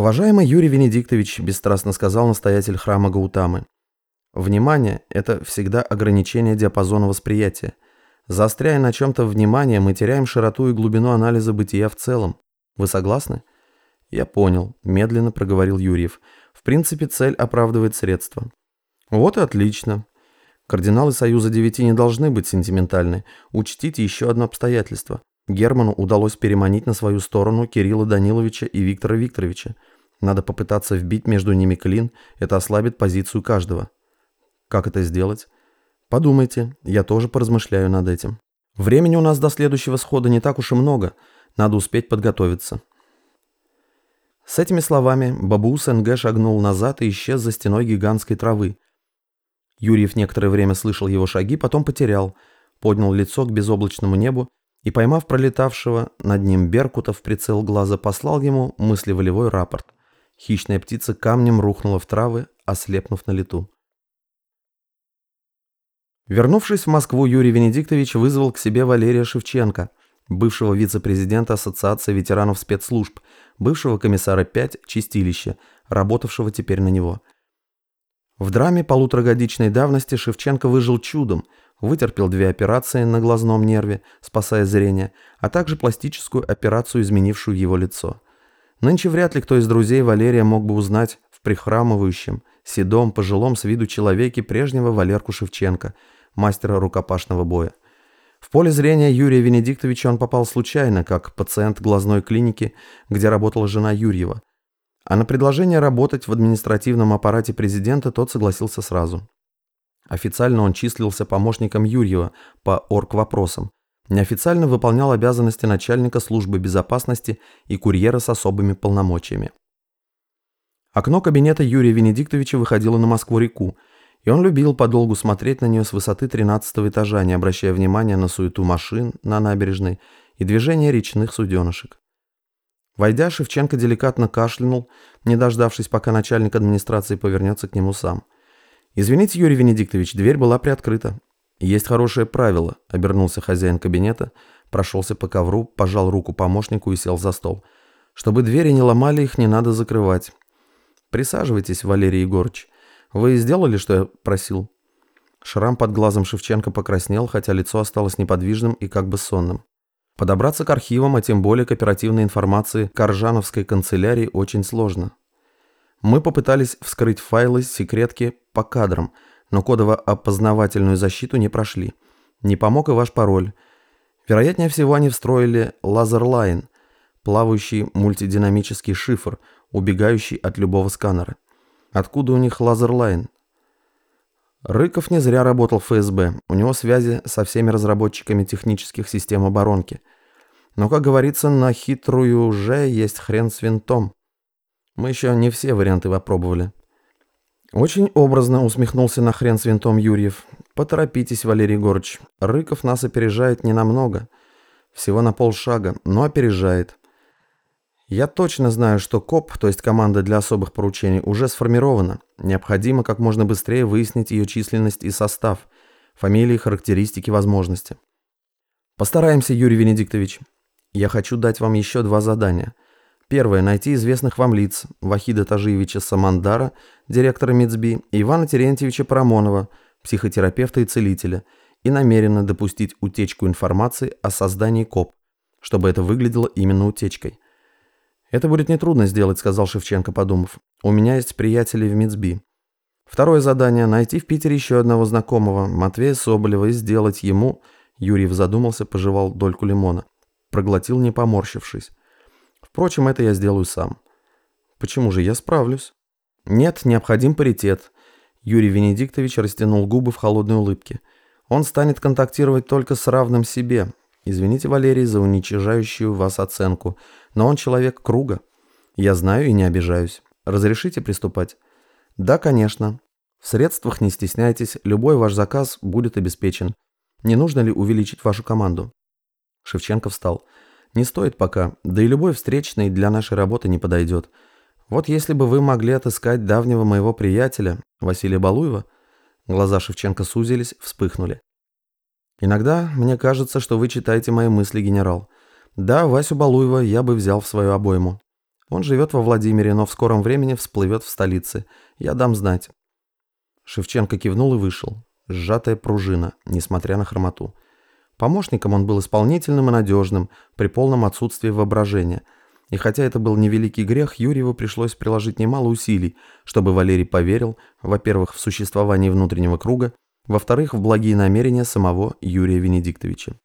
«Уважаемый Юрий Венедиктович», – бесстрастно сказал настоятель храма Гаутамы, – «внимание – это всегда ограничение диапазона восприятия. Заостряя на чем-то внимание, мы теряем широту и глубину анализа бытия в целом. Вы согласны?» «Я понял», – медленно проговорил Юрьев. «В принципе, цель оправдывает средства». «Вот и отлично. Кардиналы Союза Девяти не должны быть сентиментальны. Учтите еще одно обстоятельство. Герману удалось переманить на свою сторону Кирилла Даниловича и Виктора Викторовича. Надо попытаться вбить между ними клин, это ослабит позицию каждого. Как это сделать? Подумайте, я тоже поразмышляю над этим. Времени у нас до следующего схода не так уж и много, надо успеть подготовиться. С этими словами Бабу СНГ шагнул назад и исчез за стеной гигантской травы, Юрьев некоторое время слышал его шаги, потом потерял, поднял лицо к безоблачному небу и, поймав пролетавшего над ним Беркута в прицел глаза, послал ему мыслеволевой рапорт. Хищная птица камнем рухнула в травы, ослепнув на лету. Вернувшись в Москву, Юрий Венедиктович вызвал к себе Валерия Шевченко, бывшего вице-президента Ассоциации ветеранов спецслужб, бывшего комиссара 5 «Чистилище», работавшего теперь на него – в драме полуторагодичной давности Шевченко выжил чудом, вытерпел две операции на глазном нерве, спасая зрение, а также пластическую операцию, изменившую его лицо. Нынче вряд ли кто из друзей Валерия мог бы узнать в прихрамывающем, седом, пожилом с виду человеке прежнего Валерку Шевченко, мастера рукопашного боя. В поле зрения Юрия Венедиктовича он попал случайно, как пациент глазной клиники, где работала жена Юрьева. А на предложение работать в административном аппарате президента тот согласился сразу. Официально он числился помощником Юрьева по орг-вопросам. Неофициально выполнял обязанности начальника службы безопасности и курьера с особыми полномочиями. Окно кабинета Юрия Венедиктовича выходило на Москву-реку, и он любил подолгу смотреть на нее с высоты 13 этажа, не обращая внимания на суету машин на набережной и движение речных суденышек. Войдя, Шевченко деликатно кашлянул, не дождавшись, пока начальник администрации повернется к нему сам. «Извините, Юрий Венедиктович, дверь была приоткрыта». «Есть хорошее правило», — обернулся хозяин кабинета, прошелся по ковру, пожал руку помощнику и сел за стол. «Чтобы двери не ломали, их не надо закрывать». «Присаживайтесь, Валерий Егорыч. Вы сделали, что я просил?» Шрам под глазом Шевченко покраснел, хотя лицо осталось неподвижным и как бы сонным. Подобраться к архивам, а тем более к оперативной информации Коржановской канцелярии очень сложно. Мы попытались вскрыть файлы секретки по кадрам, но кодово-опознавательную защиту не прошли. Не помог и ваш пароль. Вероятнее всего, они встроили лазерлайн, плавающий мультидинамический шифр, убегающий от любого сканера. Откуда у них лазерлайн? Рыков не зря работал в ФСБ, у него связи со всеми разработчиками технических систем оборонки. Но, как говорится, на хитрую уже есть хрен с винтом. Мы еще не все варианты попробовали. Очень образно усмехнулся на хрен с винтом Юрьев. Поторопитесь, Валерий Егорыч. Рыков нас опережает ненамного. Всего на полшага, но опережает. Я точно знаю, что КОП, то есть команда для особых поручений, уже сформирована. Необходимо как можно быстрее выяснить ее численность и состав, фамилии, характеристики, возможности. Постараемся, Юрий Венедиктович. Я хочу дать вам еще два задания. Первое – найти известных вам лиц Вахида Тажиевича Самандара, директора МИЦБИ, Ивана Терентьевича Парамонова, психотерапевта и целителя, и намеренно допустить утечку информации о создании КОП, чтобы это выглядело именно утечкой – «Это будет нетрудно сделать», — сказал Шевченко, подумав. «У меня есть приятели в МИЦБИ. Второе задание — найти в Питере еще одного знакомого, Матвея Соболева, и сделать ему...» Юрьев задумался, пожевал дольку лимона. Проглотил, не поморщившись. «Впрочем, это я сделаю сам». «Почему же я справлюсь?» «Нет, необходим паритет». Юрий Венедиктович растянул губы в холодной улыбке. «Он станет контактировать только с равным себе, Извините, Валерий, за уничижающую вас оценку, но он человек круга. Я знаю и не обижаюсь. Разрешите приступать? Да, конечно. В средствах не стесняйтесь, любой ваш заказ будет обеспечен. Не нужно ли увеличить вашу команду? Шевченко встал. Не стоит пока, да и любой встречный для нашей работы не подойдет. Вот если бы вы могли отыскать давнего моего приятеля, Василия Балуева, глаза Шевченко сузились, вспыхнули. Иногда мне кажется, что вы читаете мои мысли, генерал. Да, Васю Балуева я бы взял в свою обойму. Он живет во Владимире, но в скором времени всплывет в столице. Я дам знать». Шевченко кивнул и вышел. Сжатая пружина, несмотря на хромоту. Помощником он был исполнительным и надежным, при полном отсутствии воображения. И хотя это был невеликий грех, Юрьеву пришлось приложить немало усилий, чтобы Валерий поверил, во-первых, в существование внутреннего круга, во-вторых, в благие намерения самого Юрия Венедиктовича.